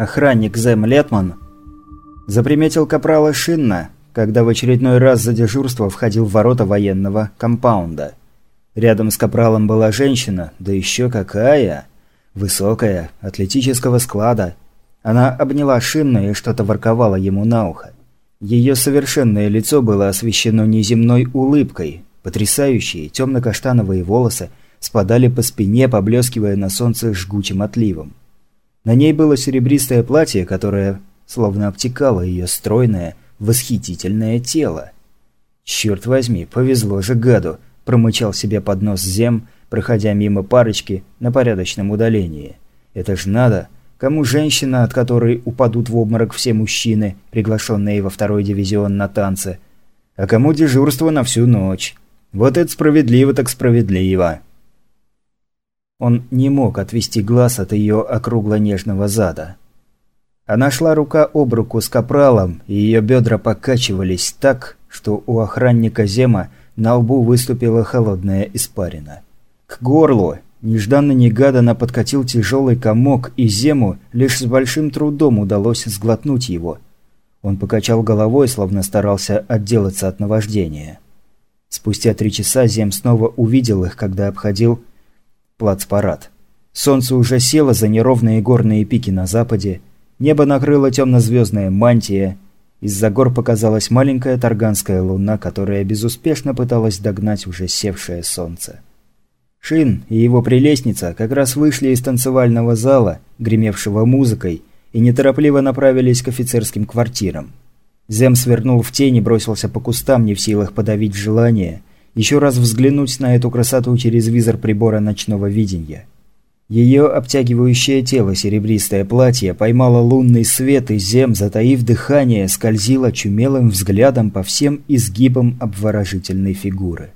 охранник Зэм Летман, заприметил капрала Шинна, когда в очередной раз за дежурство входил в ворота военного компаунда. Рядом с капралом была женщина, да еще какая! Высокая, атлетического склада. Она обняла Шинна и что-то ворковала ему на ухо. Ее совершенное лицо было освещено неземной улыбкой. Потрясающие темно-каштановые волосы спадали по спине, поблескивая на солнце жгучим отливом. На ней было серебристое платье, которое словно обтекало ее стройное, восхитительное тело. «Черт возьми, повезло же гаду!» – промычал себе под нос Зем, проходя мимо парочки на порядочном удалении. «Это ж надо! Кому женщина, от которой упадут в обморок все мужчины, приглашенные во второй дивизион на танцы, а кому дежурство на всю ночь? Вот это справедливо так справедливо!» Он не мог отвести глаз от ее округло-нежного зада. Она шла рука об руку с капралом, и ее бедра покачивались так, что у охранника Зема на лбу выступила холодная испарина. К горлу нежданно-негаданно подкатил тяжелый комок, и Зему лишь с большим трудом удалось сглотнуть его. Он покачал головой, словно старался отделаться от наваждения. Спустя три часа Зем снова увидел их, когда обходил плацпарад. Солнце уже село за неровные горные пики на западе, небо накрыло темно-звездная мантия, из-за гор показалась маленькая тарганская луна, которая безуспешно пыталась догнать уже севшее солнце. Шин и его прелестница как раз вышли из танцевального зала, гремевшего музыкой, и неторопливо направились к офицерским квартирам. Зем свернул в тень и бросился по кустам, не в силах подавить желание – еще раз взглянуть на эту красоту через визор прибора ночного видения. Ее обтягивающее тело серебристое платье поймало лунный свет, и Зем, затаив дыхание, скользило чумелым взглядом по всем изгибам обворожительной фигуры.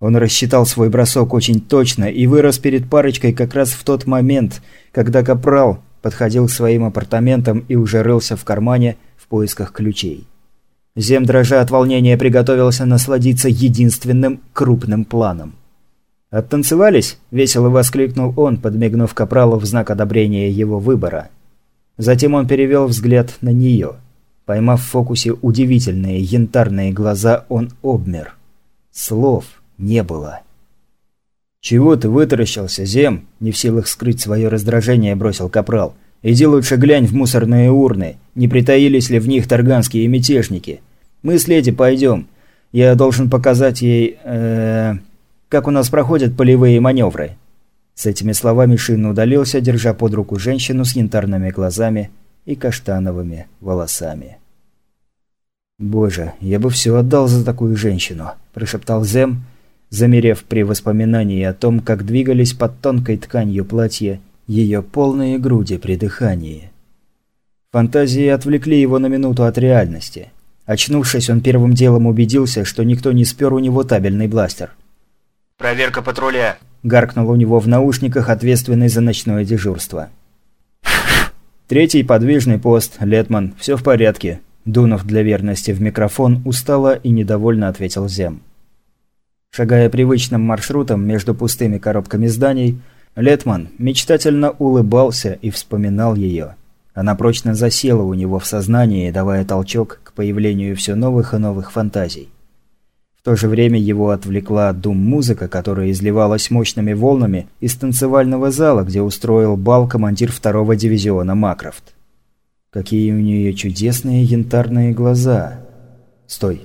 Он рассчитал свой бросок очень точно и вырос перед парочкой как раз в тот момент, когда Капрал подходил к своим апартаментам и уже рылся в кармане в поисках ключей. Зем, дрожа от волнения, приготовился насладиться единственным крупным планом. «Оттанцевались?» – весело воскликнул он, подмигнув Капралу в знак одобрения его выбора. Затем он перевел взгляд на нее. Поймав в фокусе удивительные янтарные глаза, он обмер. Слов не было. «Чего ты вытаращился, Зем?» – не в силах скрыть свое раздражение, бросил Капрал – Иди лучше глянь в мусорные урны, не притаились ли в них тарганские мятежники. Мы с леди пойдем. Я должен показать ей, э, как у нас проходят полевые маневры». С этими словами Шин удалился, держа под руку женщину с янтарными глазами и каштановыми волосами. «Боже, я бы все отдал за такую женщину», – прошептал Зем, замерев при воспоминании о том, как двигались под тонкой тканью платья ее полные груди при дыхании. Фантазии отвлекли его на минуту от реальности. Очнувшись, он первым делом убедился, что никто не спер у него табельный бластер. «Проверка патруля», – гаркнул у него в наушниках ответственный за ночное дежурство. Третий подвижный пост, Летман, все в порядке. Дунув для верности в микрофон, устало и недовольно ответил Зем. Шагая привычным маршрутом между пустыми коробками зданий, Летман мечтательно улыбался и вспоминал ее. Она прочно засела у него в сознании, давая толчок к появлению все новых и новых фантазий. В то же время его отвлекла дум-музыка, которая изливалась мощными волнами из танцевального зала, где устроил бал командир второго дивизиона Макрофт. Какие у нее чудесные янтарные глаза. Стой.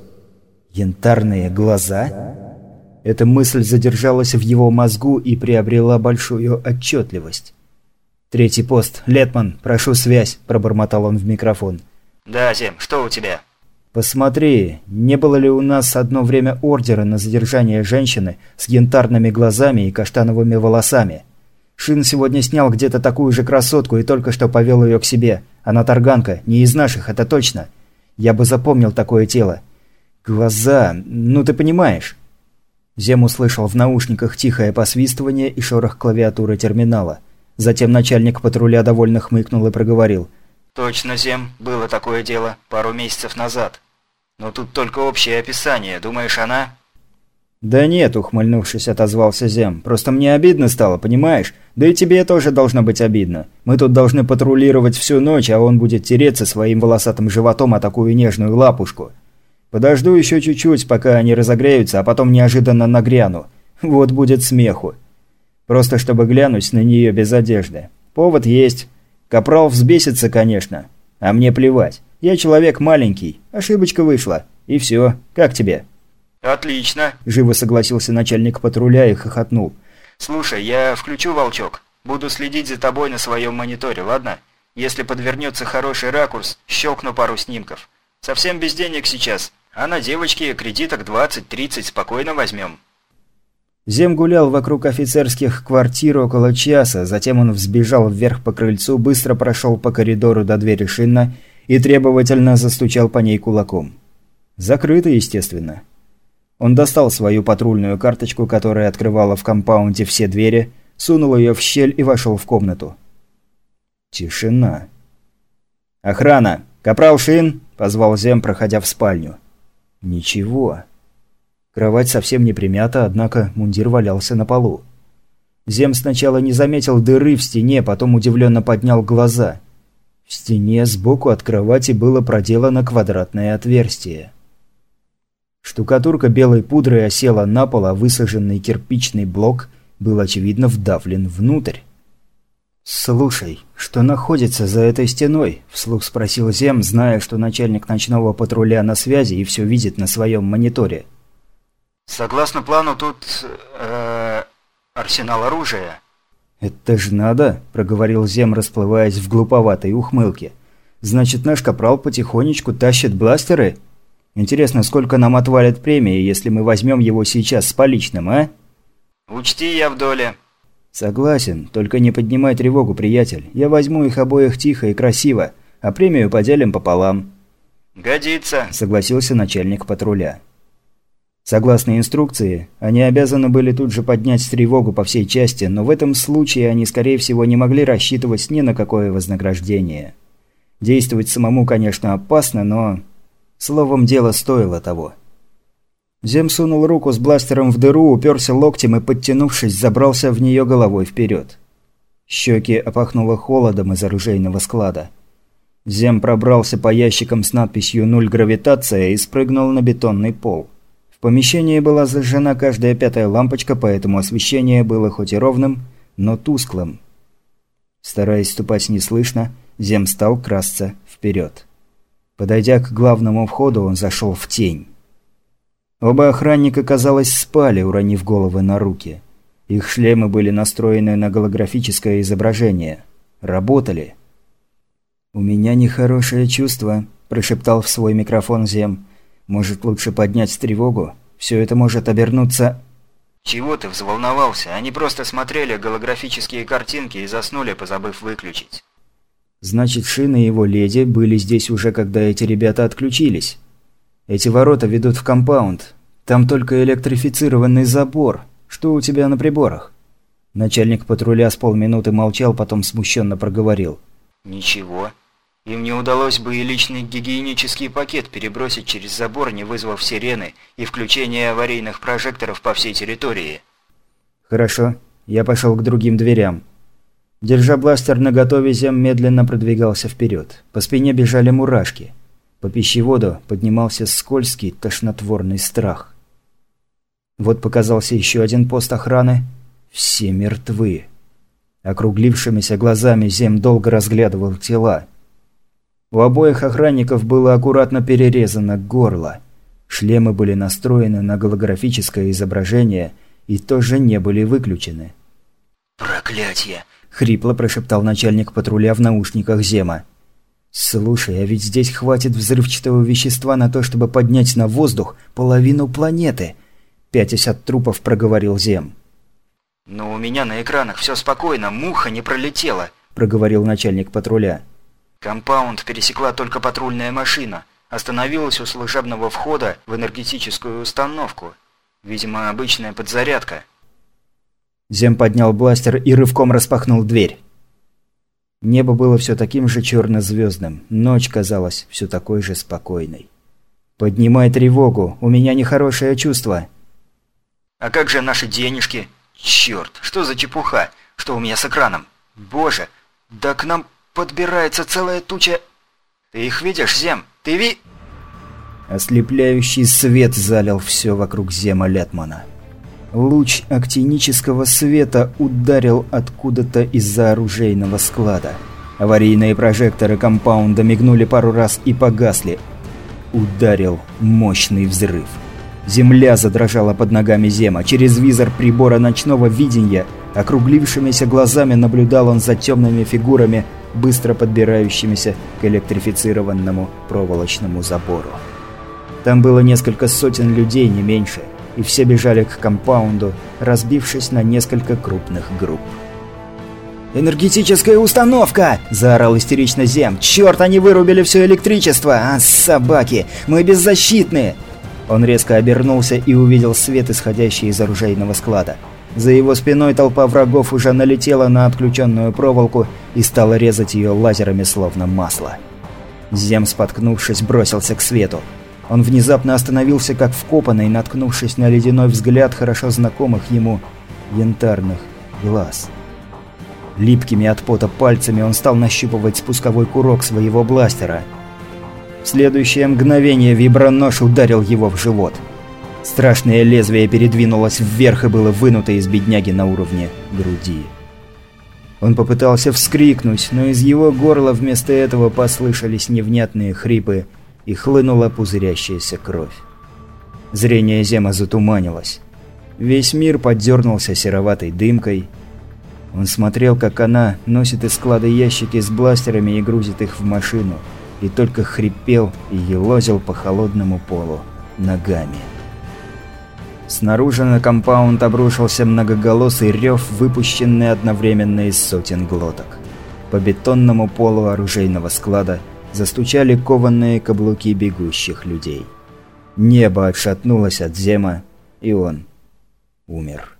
Янтарные глаза? Эта мысль задержалась в его мозгу и приобрела большую отчетливость. «Третий пост. Летман, прошу связь», – пробормотал он в микрофон. «Да, Зем, что у тебя?» «Посмотри, не было ли у нас одно время ордера на задержание женщины с янтарными глазами и каштановыми волосами? Шин сегодня снял где-то такую же красотку и только что повел ее к себе. Она тарганка, не из наших, это точно. Я бы запомнил такое тело. Глаза, ну ты понимаешь». Зем услышал в наушниках тихое посвистывание и шорох клавиатуры терминала. Затем начальник патруля довольно хмыкнул и проговорил. «Точно, Зем, было такое дело пару месяцев назад. Но тут только общее описание. Думаешь, она?» «Да нет», – ухмыльнувшись, отозвался Зем. «Просто мне обидно стало, понимаешь? Да и тебе тоже должно быть обидно. Мы тут должны патрулировать всю ночь, а он будет тереться своим волосатым животом о такую нежную лапушку. Подожду еще чуть-чуть, пока они разогреются, а потом неожиданно нагряну. Вот будет смеху. Просто чтобы глянуть на нее без одежды. Повод есть. Капрал взбесится, конечно. А мне плевать. Я человек маленький. Ошибочка вышла. И все. Как тебе?» «Отлично», – живо согласился начальник патруля и хохотнул. «Слушай, я включу волчок. Буду следить за тобой на своем мониторе, ладно? Если подвернется хороший ракурс, щелкну пару снимков. Совсем без денег сейчас. А на девочке кредиток 20-30 спокойно возьмем». Зем гулял вокруг офицерских квартир около часа, затем он взбежал вверх по крыльцу, быстро прошел по коридору до двери шинна и требовательно застучал по ней кулаком. Закрыто, естественно. Он достал свою патрульную карточку, которая открывала в компаунде все двери, сунул ее в щель и вошел в комнату. Тишина. «Охрана! Капрал Шин!» – позвал Зем, проходя в спальню. «Ничего». Кровать совсем не примята, однако мундир валялся на полу. Зем сначала не заметил дыры в стене, потом удивленно поднял глаза. В стене сбоку от кровати было проделано квадратное отверстие. Штукатурка белой пудрой осела на пол, а высаженный кирпичный блок был, очевидно, вдавлен внутрь. «Слушай, что находится за этой стеной?» – вслух спросил Зем, зная, что начальник ночного патруля на связи и все видит на своем мониторе. Согласно плану, тут... Э, арсенал оружия. «Это ж надо», – проговорил Зем, расплываясь в глуповатой ухмылке. «Значит, наш капрал потихонечку тащит бластеры? Интересно, сколько нам отвалят премии, если мы возьмем его сейчас с поличным, а?» «Учти, я в доле». «Согласен, только не поднимай тревогу, приятель. Я возьму их обоих тихо и красиво, а премию поделим пополам». «Годится», – согласился начальник патруля. Согласно инструкции, они обязаны были тут же поднять тревогу по всей части, но в этом случае они, скорее всего, не могли рассчитывать ни на какое вознаграждение. Действовать самому, конечно, опасно, но... Словом, дело стоило того. Зем сунул руку с бластером в дыру, уперся локтем и, подтянувшись, забрался в нее головой вперед. Щеки опахнуло холодом из оружейного склада. Зем пробрался по ящикам с надписью «Нуль гравитация» и спрыгнул на бетонный пол. В помещении была зажжена каждая пятая лампочка, поэтому освещение было хоть и ровным, но тусклым. Стараясь ступать неслышно, Зем стал красться вперед. Подойдя к главному входу, он зашел в тень. Оба охранника, казалось, спали, уронив головы на руки. Их шлемы были настроены на голографическое изображение. Работали. «У меня нехорошее чувство», – прошептал в свой микрофон Зем. Может, лучше поднять тревогу? Все это может обернуться... Чего ты взволновался? Они просто смотрели голографические картинки и заснули, позабыв выключить. Значит, Шин и его леди были здесь уже, когда эти ребята отключились. Эти ворота ведут в компаунд. Там только электрифицированный забор. Что у тебя на приборах? Начальник патруля с полминуты молчал, потом смущенно проговорил. «Ничего. Им не удалось бы и личный гигиенический пакет перебросить через забор, не вызвав сирены и включение аварийных прожекторов по всей территории. Хорошо. Я пошел к другим дверям. Держа бластер наготове, Зем медленно продвигался вперед. По спине бежали мурашки. По пищеводу поднимался скользкий, тошнотворный страх. Вот показался еще один пост охраны. Все мертвы. Округлившимися глазами Зем долго разглядывал тела. У обоих охранников было аккуратно перерезано горло. Шлемы были настроены на голографическое изображение и тоже не были выключены. «Проклятие!» – хрипло прошептал начальник патруля в наушниках Зема. «Слушай, а ведь здесь хватит взрывчатого вещества на то, чтобы поднять на воздух половину планеты!» Пятясь от трупов, проговорил Зем. «Но у меня на экранах все спокойно, муха не пролетела», – проговорил начальник патруля. Компаунд пересекла только патрульная машина. Остановилась у служебного входа в энергетическую установку. Видимо, обычная подзарядка. Зем поднял бластер и рывком распахнул дверь. Небо было все таким же черно-звездным. Ночь казалась все такой же спокойной. «Поднимай тревогу, у меня нехорошее чувство». А как же наши денежки? Черт, что за чепуха? Что у меня с экраном? Боже, да к нам подбирается целая туча... Ты их видишь, Зем? Ты ви...» Ослепляющий свет залил все вокруг Зема Летмана. Луч актинического света ударил откуда-то из-за оружейного склада. Аварийные прожекторы компаунда мигнули пару раз и погасли. Ударил мощный взрыв. Земля задрожала под ногами Зема. Через визор прибора ночного видения, округлившимися глазами наблюдал он за темными фигурами, быстро подбирающимися к электрифицированному проволочному забору. Там было несколько сотен людей, не меньше, и все бежали к компаунду, разбившись на несколько крупных групп. «Энергетическая установка!» – заорал истерично Зем. «Черт, они вырубили все электричество! А, собаки! Мы беззащитны!» Он резко обернулся и увидел свет, исходящий из оружейного склада. За его спиной толпа врагов уже налетела на отключенную проволоку и стала резать ее лазерами словно масло. Зем, споткнувшись, бросился к свету. Он внезапно остановился как вкопанный, наткнувшись на ледяной взгляд хорошо знакомых ему янтарных глаз. Липкими от пота пальцами он стал нащупывать спусковой курок своего бластера – в следующее мгновение вибронож ударил его в живот. Страшное лезвие передвинулось вверх и было вынуто из бедняги на уровне груди. Он попытался вскрикнуть, но из его горла вместо этого послышались невнятные хрипы и хлынула пузырящаяся кровь. Зрение Зема затуманилось. Весь мир поддернулся сероватой дымкой. Он смотрел, как она носит из склада ящики с бластерами и грузит их в машину и только хрипел и елозил по холодному полу ногами. Снаружи на компаунд обрушился многоголосый рев, выпущенный одновременно из сотен глоток. По бетонному полу оружейного склада застучали кованные каблуки бегущих людей. Небо отшатнулось от зема, и он умер.